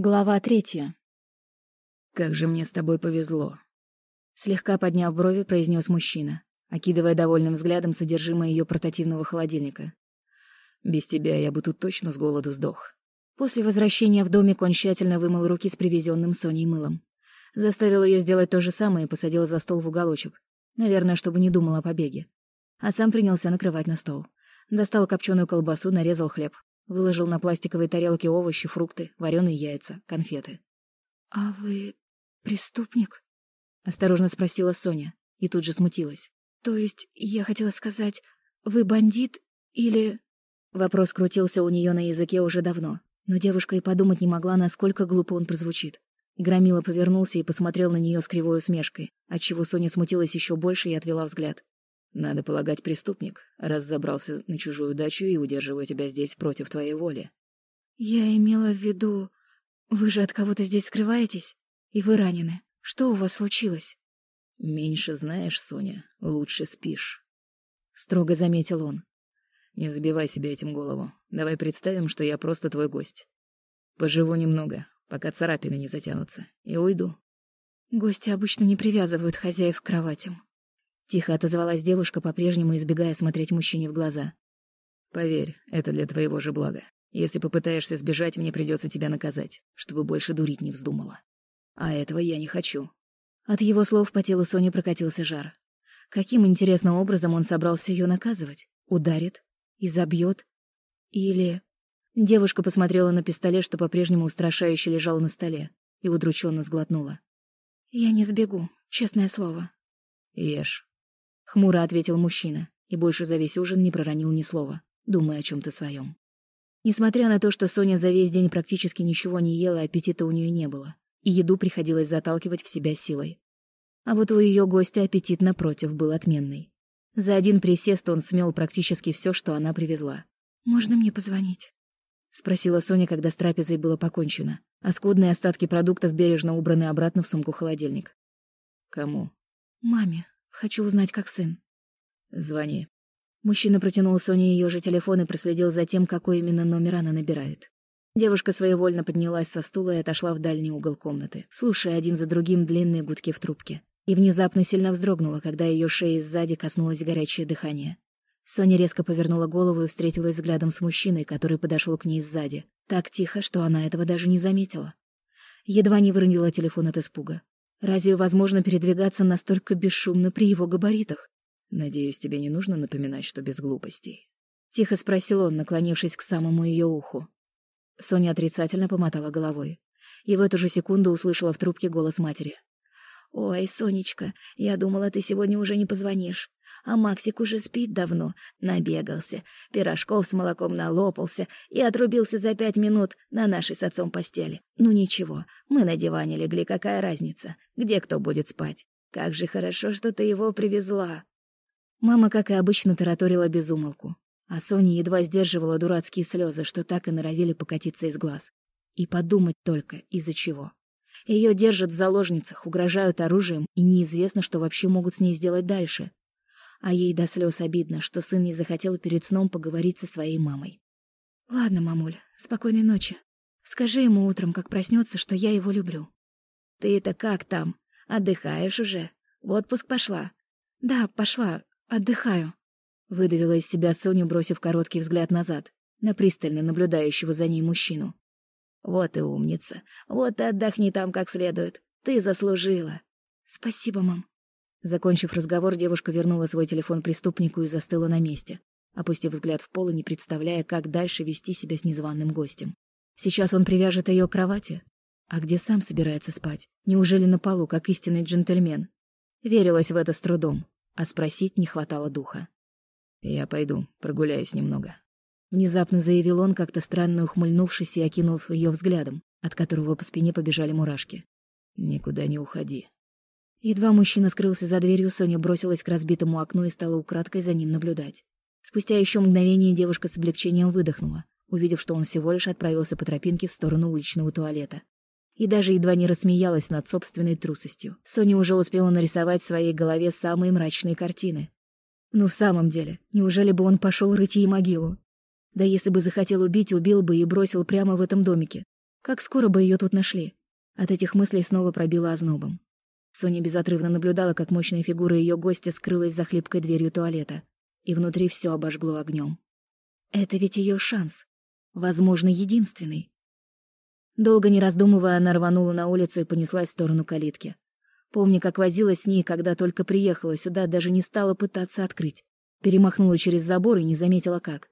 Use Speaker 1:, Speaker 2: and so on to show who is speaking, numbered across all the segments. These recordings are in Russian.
Speaker 1: Глава третья.
Speaker 2: «Как же мне с тобой повезло!»
Speaker 1: Слегка подняв брови, произнес мужчина, окидывая довольным взглядом содержимое ее портативного холодильника.
Speaker 2: «Без тебя я бы тут точно с голоду сдох».
Speaker 1: После возвращения в домик он тщательно вымыл руки с привезенным Соней мылом. Заставил ее сделать то же самое и посадил за стол в уголочек. Наверное, чтобы не думал о побеге. А сам принялся накрывать на стол. Достал копченую колбасу, нарезал хлеб. Выложил на пластиковые тарелки овощи, фрукты, вареные яйца, конфеты. «А вы преступник?» — осторожно спросила Соня и тут же смутилась. «То есть, я хотела сказать, вы бандит или...» Вопрос крутился у нее на языке уже давно, но девушка и подумать не могла, насколько глупо он прозвучит. Громила повернулся и посмотрел на нее с кривой усмешкой, отчего Соня смутилась еще больше и отвела взгляд.
Speaker 2: Надо полагать, преступник, раз забрался на чужую дачу и удерживаю тебя здесь против твоей воли.
Speaker 1: Я имела в виду... Вы же от кого-то здесь скрываетесь? И вы ранены. Что у вас случилось?
Speaker 2: Меньше знаешь, Соня, лучше спишь.
Speaker 1: Строго заметил он.
Speaker 2: Не забивай себе этим голову. Давай представим, что я просто твой гость. Поживу немного, пока царапины не затянутся, и уйду.
Speaker 1: Гости обычно не привязывают хозяев к кроватям. Тихо отозвалась девушка, по-прежнему избегая смотреть мужчине в глаза.
Speaker 2: «Поверь, это для твоего же блага. Если попытаешься сбежать, мне придется тебя наказать, чтобы больше дурить не вздумала. А этого я не хочу».
Speaker 1: От его слов по телу Сони прокатился жар. Каким интересным образом он собрался ее наказывать? Ударит? И забьет? Или... Девушка посмотрела на пистолет, что по-прежнему устрашающе лежал на столе, и удрученно сглотнула. «Я не сбегу, честное слово».
Speaker 2: «Ешь».
Speaker 1: Хмуро ответил мужчина и больше за весь ужин не проронил ни слова, думая о чем то своем. Несмотря на то, что Соня за весь день практически ничего не ела, аппетита у нее не было, и еду приходилось заталкивать в себя силой. А вот у ее гостя аппетит, напротив, был отменный. За один присест он смел практически все, что она привезла. «Можно мне позвонить?» — спросила Соня, когда с трапезой было покончено, а скудные остатки продуктов бережно убраны обратно в сумку-холодильник.
Speaker 2: «Кому?»
Speaker 1: «Маме. Хочу узнать, как сын».
Speaker 2: «Звони».
Speaker 1: Мужчина протянул Соне ее же телефон и проследил за тем, какой именно номер она набирает. Девушка своевольно поднялась со стула и отошла в дальний угол комнаты, слушая один за другим длинные гудки в трубке. И внезапно сильно вздрогнула, когда ее шеи сзади коснулось горячее дыхание. Соня резко повернула голову и встретилась взглядом с мужчиной, который подошел к ней сзади. Так тихо, что она этого даже не заметила. Едва не выронила телефон от испуга. Разве возможно передвигаться настолько бесшумно при его габаритах?
Speaker 2: «Надеюсь, тебе не нужно напоминать, что без глупостей?»
Speaker 1: Тихо спросил он, наклонившись к самому ее уху. Соня отрицательно помотала головой. И в эту же секунду услышала в трубке голос матери. «Ой, Сонечка, я думала, ты сегодня уже не позвонишь. А Максик уже спит давно, набегался, пирожков с молоком налопался и отрубился за пять минут на нашей с отцом постели. Ну ничего, мы на диване легли, какая разница, где кто будет спать. Как же хорошо, что ты его привезла. Мама, как и обычно, тараторила без умолку, а Соня едва сдерживала дурацкие слезы, что так и норовили покатиться из глаз. И подумать только, из-за чего. Ее держат в заложницах, угрожают оружием, и неизвестно, что вообще могут с ней сделать дальше. А ей до слез обидно, что сын не захотел перед сном поговорить со своей мамой. «Ладно, мамуль, спокойной ночи. Скажи ему утром, как проснется, что я его люблю». «Ты-то как там? Отдыхаешь уже? В отпуск пошла?» «Да, пошла. Отдыхаю», — выдавила из себя Соня, бросив короткий взгляд назад, на пристально наблюдающего за ней мужчину. «Вот и умница. Вот и отдохни там как следует. Ты заслужила». «Спасибо, мам». Закончив разговор, девушка вернула свой телефон преступнику и застыла на месте, опустив взгляд в пол и не представляя, как дальше вести себя с незваным гостем. Сейчас он привяжет ее к кровати. А где сам собирается спать? Неужели на полу, как истинный джентльмен? Верилась в это с трудом, а спросить не хватало духа.
Speaker 2: «Я пойду, прогуляюсь немного», —
Speaker 1: внезапно заявил он, как-то странно ухмыльнувшись и окинув ее взглядом, от которого по спине побежали мурашки.
Speaker 2: «Никуда не уходи»,
Speaker 1: Едва мужчина скрылся за дверью, Соня бросилась к разбитому окну и стала украдкой за ним наблюдать. Спустя еще мгновение девушка с облегчением выдохнула, увидев, что он всего лишь отправился по тропинке в сторону уличного туалета. И даже едва не рассмеялась над собственной трусостью. Соня уже успела нарисовать в своей голове самые мрачные картины. Ну, в самом деле, неужели бы он пошел рыть ей могилу? Да если бы захотел убить, убил бы и бросил прямо в этом домике. Как скоро бы ее тут нашли? От этих мыслей снова пробило ознобом. Соня безотрывно наблюдала, как мощная фигура ее гостя скрылась за хлипкой дверью туалета, и внутри все обожгло огнем. Это ведь ее шанс. Возможно, единственный. Долго не раздумывая, она рванула на улицу и понеслась в сторону калитки. Помня, как возилась с ней, когда только приехала сюда, даже не стала пытаться открыть. Перемахнула через забор и не заметила как.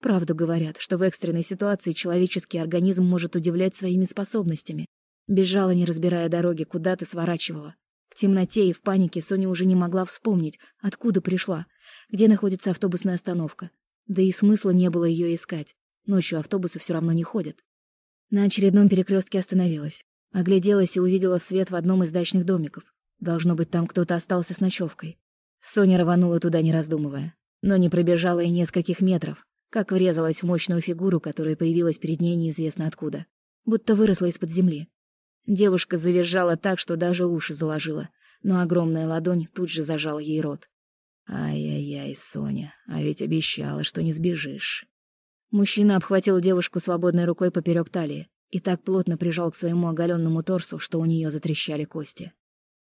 Speaker 1: Правду говорят, что в экстренной ситуации человеческий организм может удивлять своими способностями. Бежала, не разбирая дороги, куда-то сворачивала. В темноте и в панике Соня уже не могла вспомнить, откуда пришла, где находится автобусная остановка. Да и смысла не было ее искать. Ночью автобусы все равно не ходят. На очередном перекрестке остановилась. Огляделась и увидела свет в одном из дачных домиков. Должно быть, там кто-то остался с ночевкой. Соня рванула туда, не раздумывая. Но не пробежала и нескольких метров, как врезалась в мощную фигуру, которая появилась перед ней неизвестно откуда. Будто выросла из-под земли. Девушка завизжала так, что даже уши заложила, но огромная ладонь тут же зажала ей рот. «Ай-яй-яй, Соня, а ведь обещала, что не сбежишь». Мужчина обхватил девушку свободной рукой поперек талии и так плотно прижал к своему оголенному торсу, что у нее затрещали кости.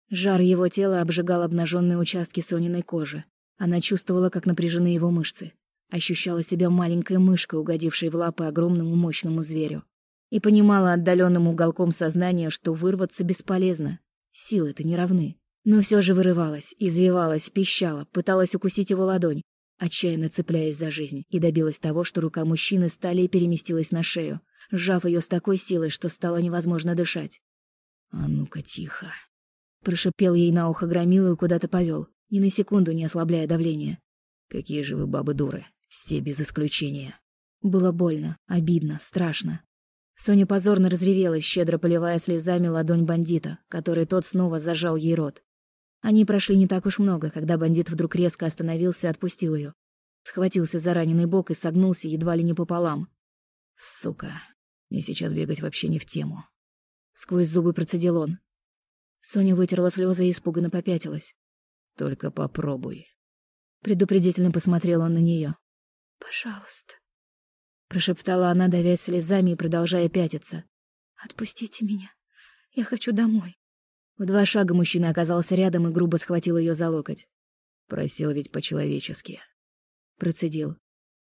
Speaker 1: Жар его тела обжигал обнаженные участки Сониной кожи. Она чувствовала, как напряжены его мышцы. Ощущала себя маленькой мышкой, угодившей в лапы огромному мощному зверю. И понимала отдаленным уголком сознания, что вырваться бесполезно. Силы-то не равны. Но все же вырывалась, извивалась, пищала, пыталась укусить его ладонь, отчаянно цепляясь за жизнь, и добилась того, что рука мужчины стали переместилась на шею, сжав ее с такой силой, что стало невозможно дышать. «А ну-ка, тихо!» Прошипел ей на ухо громилу и куда-то повел, ни на секунду не ослабляя давление. «Какие же вы бабы дуры, все без исключения!» Было больно, обидно, страшно. Соня позорно разревелась, щедро поливая слезами ладонь бандита, который тот снова зажал ей рот. Они прошли не так уж много, когда бандит вдруг резко остановился и отпустил ее. Схватился за раненый бок и согнулся едва ли не пополам. «Сука, мне сейчас бегать вообще не в тему». Сквозь зубы процедил он. Соня вытерла слезы и испуганно попятилась. «Только попробуй». Предупредительно посмотрел он на нее. «Пожалуйста», — прошептала она, давясь слезами и продолжая пятиться. «Отпустите меня. Я хочу домой». В два шага мужчина оказался рядом и грубо схватил ее за локоть. Просил ведь по-человечески. Процедил.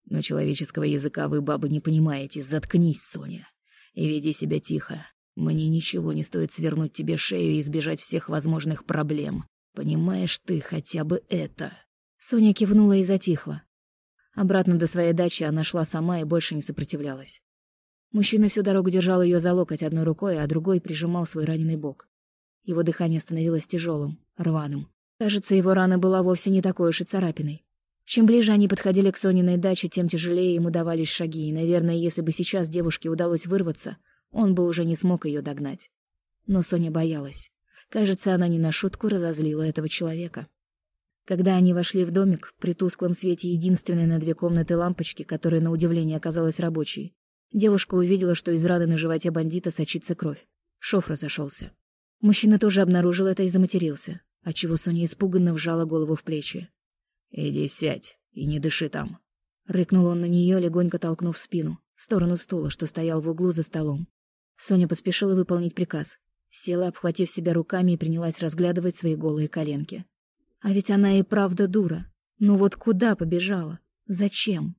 Speaker 1: Но человеческого языка вы, бабы, не понимаете. Заткнись, Соня. И веди себя тихо. Мне ничего не стоит свернуть тебе шею и избежать всех возможных проблем. Понимаешь ты хотя бы это?» Соня кивнула и затихла. Обратно до своей дачи она шла сама и больше не сопротивлялась. Мужчина всю дорогу держал ее за локоть одной рукой, а другой прижимал свой раненый бок. Его дыхание становилось тяжелым, рваным. Кажется, его рана была вовсе не такой уж и царапиной. Чем ближе они подходили к Сониной даче, тем тяжелее ему давались шаги, и, наверное, если бы сейчас девушке удалось вырваться, он бы уже не смог ее догнать. Но Соня боялась. Кажется, она не на шутку разозлила этого человека. Когда они вошли в домик, при тусклом свете единственной на две комнаты лампочки, которая, на удивление, оказалась рабочей, девушка увидела, что из раны на животе бандита сочится кровь. Шов разошелся. Мужчина тоже обнаружил это и заматерился, отчего Соня испуганно вжала голову в плечи. «Иди сядь и не дыши там», — рыкнул он на нее, легонько толкнув спину, в сторону стула, что стоял в углу за столом. Соня поспешила выполнить приказ. Села, обхватив себя руками, и принялась разглядывать свои голые коленки. А ведь она и правда дура. Ну вот куда побежала? Зачем?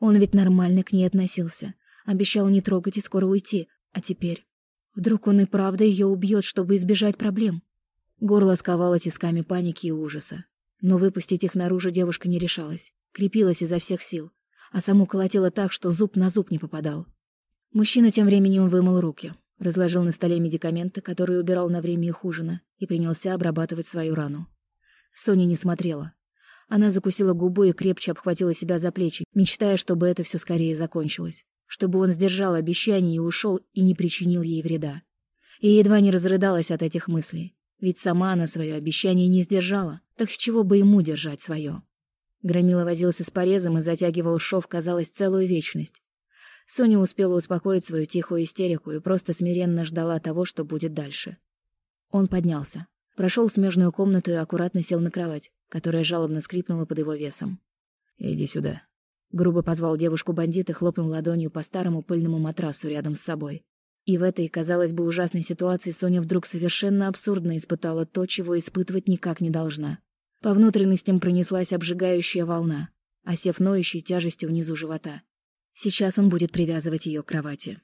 Speaker 1: Он ведь нормально к ней относился. Обещал не трогать и скоро уйти. А теперь... Вдруг он и правда ее убьет, чтобы избежать проблем? Горло сковало тисками паники и ужаса. Но выпустить их наружу девушка не решалась. Крепилась изо всех сил. А саму колотила так, что зуб на зуб не попадал. Мужчина тем временем вымыл руки, разложил на столе медикаменты, которые убирал на время их ужина, и принялся обрабатывать свою рану. Соня не смотрела. Она закусила губу и крепче обхватила себя за плечи, мечтая, чтобы это все скорее закончилось чтобы он сдержал обещание и ушел и не причинил ей вреда. И едва не разрыдалась от этих мыслей, ведь сама она свое обещание не сдержала, так с чего бы ему держать свое? Громила возился с порезом и затягивал шов, казалось, целую вечность. Соня успела успокоить свою тихую истерику и просто смиренно ждала того, что будет дальше. Он поднялся, прошел в смежную комнату и аккуратно сел на кровать, которая жалобно скрипнула под его весом. «Иди сюда», Грубо позвал девушку бандит и хлопнул ладонью по старому пыльному матрасу рядом с собой. И в этой, казалось бы, ужасной ситуации Соня вдруг совершенно абсурдно испытала то, чего испытывать никак не должна. По внутренностям пронеслась обжигающая волна, осев ноющей тяжестью внизу живота. Сейчас он будет привязывать ее к кровати.